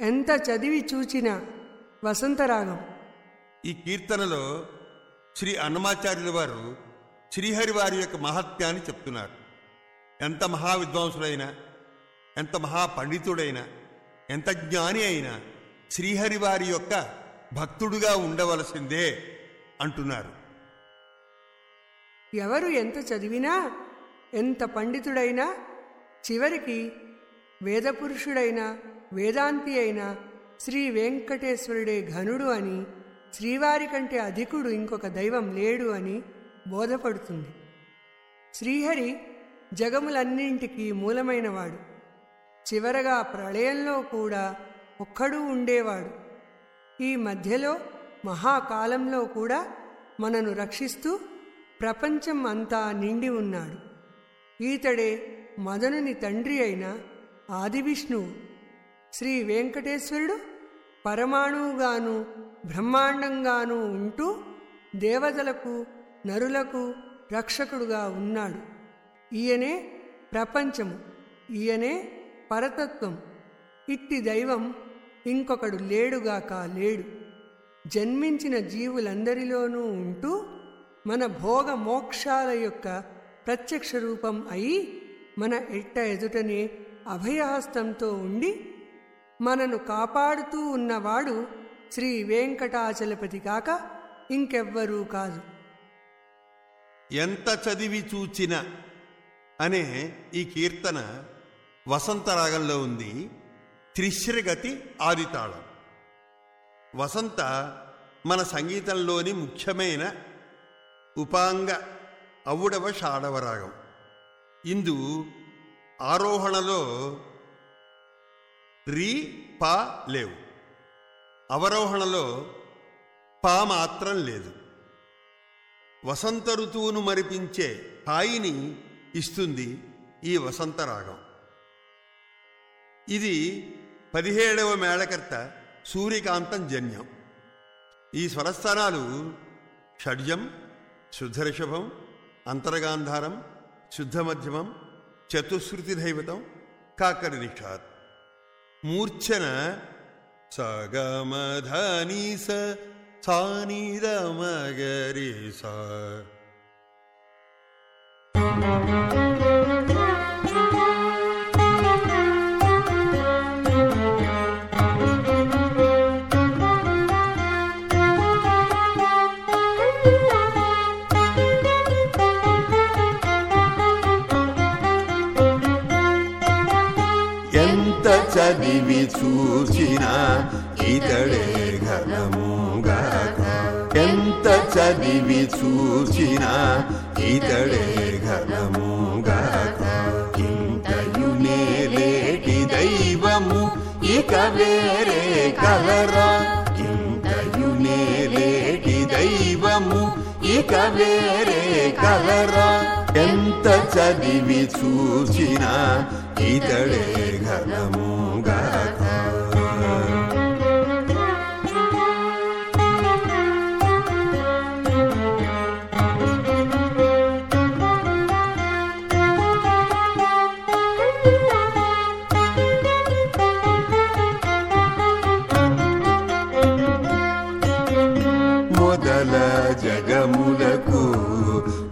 ఎంత చదివి చూచిన వసంతరాగం. ఈ కీర్తనలో శ్రీ అన్నమాచార్యుల వారు శ్రీహరి వారి యొక్క మహత్యాన్ని చెప్తున్నారు. ఎంత మహా విద్వాంసుడైనా ఎంత మహా పండితుడైనా ఎంత జ్ఞాని అయినా శ్రీహరి వారి యొక్క భక్తుడుగా ఉండవలసిందే అంటున్నారు. ఎవరు ఎంత చదివినా ఎంత పండితుడైనా చివరికి వేదపురుషుడైన వేదాంతి అయిన శ్రీ వెంకటేశ్వరుడే ఘనుడు అని శ్రీవారి కంటే అధికుడు ఇంకొక దైవం లేడు అని బోధపడుతుంది. శ్రీహరి జగములన్నింటికీ మూలమైనవాడు. చివరగా ప్రళయంలో కూడా ఒక్కడు ఉండేవాడు. ఈ మధ్యలో మహాకాలంలో కూడా మనను రక్షిస్తూ ప్రపంచం అంతా నిండి ఉన్నాడు. ఈతడే మదనుని తండ్రి అయిన ఆదివిష్ణువు. శ్రీ వెంకటేశ్వరుడు పరమాణువుగాను బ్రహ్మాండంగాను ఉంటూ దేవతలకు నరులకు రక్షకుడుగా ఉన్నాడు. ఈయనే ప్రపంచము ఈయనే పరతత్వం. ఇట్టి దైవం ఇంకొకడు లేడుగాక లేడు. జన్మించిన జీవులందరిలోనూ ఉంటూ మన భోగ మోక్షాల యొక్క ప్రత్యక్ష రూపం అయి మన ఎట్ట ఎదుటనే అభయహస్తంతో ఉండి మనను కాపాడుతూ ఉన్నవాడు శ్రీ వెంకటాచలపతి కాక ఇంకెవ్వరూ కాదు. ఎంత చదివి చూచిన అనే ఈ కీర్తన వసంతరాగంలో ఉంది. త్రిశ్రగతి ఆదితాళం. వసంత మన సంగీతంలోని ముఖ్యమైన ఉపాంగ అవుడవ షాడవ రాగం. ఇందు ఆరోహణలో రీ పా లేవు. అవరోహణలో పా మాత్రం లేదు. వసంత ఋతువును మరిపించే హాయిని ఇస్తుంది ఈ వసంత రాగం. ఇది పదిహేడవ మేళకర్త సూర్యకాంతం జన్యం. ఈ స్వరస్థానాలు షడ్జం శుద్ధరిషభం అంతర్గాంధారం శుద్ధమధ్యమం చతుశ్రుతి దైవతం కాకరి నిషాత్ मूर्छन स गमधनीस निमगरि स ఎంత చూచిన ఇతడే ఘనముగాక ఎంత చదివి చూచిన ఇతడే ఘనముగాక ఇంతయునే లేటి దైవము ఇక వేరే కలరా ఇంతయునే లేటి దైవము ఇక వేరే కలరా? ఎంత చదివి చూచినా ఇతడే ఘనముగా మూలములకు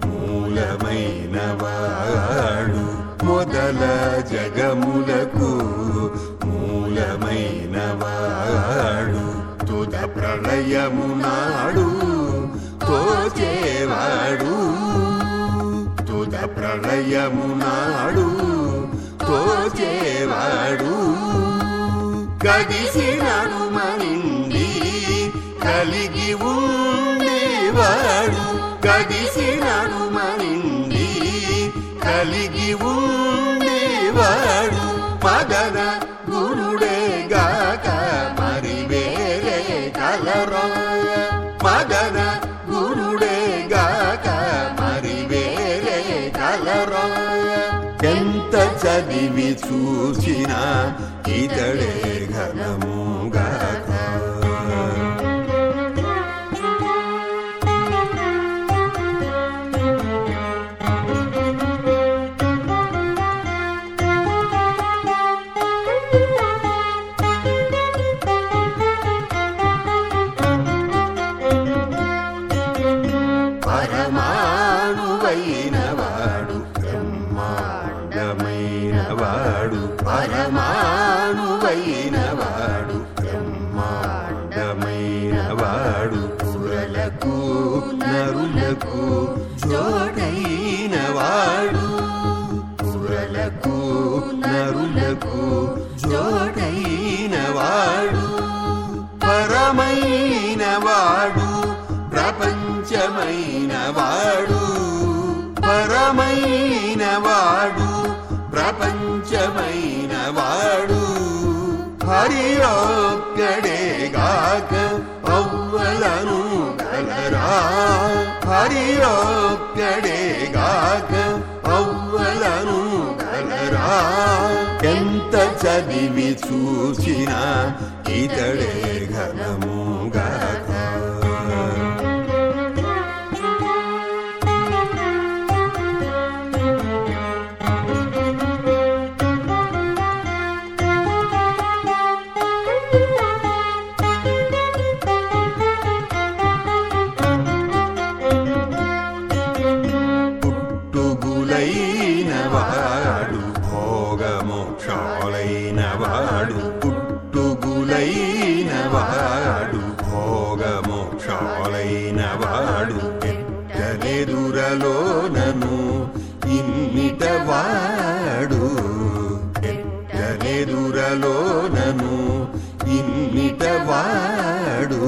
మూలమైన వాడు. మొదల జగములకు మూలమైన వాడు. తుద ప్రళయము నాడు తోచేవాడు. తుద ప్రళయము నాడు తోచేవాడు. కదిసినను మనిండి కలిగి ఉండేవాడు కడిసినను మనింది. కలిగి ఉండేవాడు మదన గురుడేగాక మరి వేరే కలరా. మదన గురుడేగాక మరి వేరే కలరా. ఎంత చదివి చూసినా ఇతడే ఘనముగా నరులకు నరులకు జోడైన వాడు సురలకు నరులకు జోడైన వాడు పరమైన వాడు ప్రపంచమైన వాడు పరమైన వాడు ప్రపంచమైన వాడు హరి ఒక్కడే గాక గలరా హరి ఒక్కడేగాక అవ్వలను గలరా ఎంత చదివి చూసినా ఇతడే ఎట్టనెదురలోనను ఇన్నిటవాడు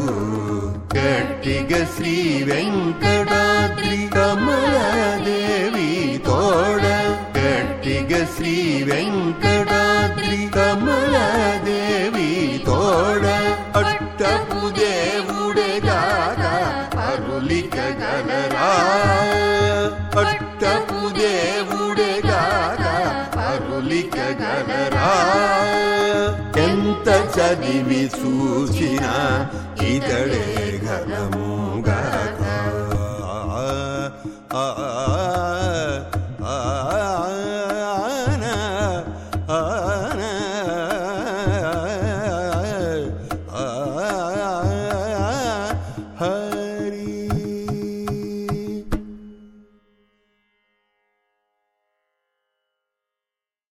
గట్టిగ శ్రీ వెంకటాద్రి కమలాదేవి తోడ. గట్టిగ శ్రీ వెంకటాద్రి जीवि सूचिणा हि दे गो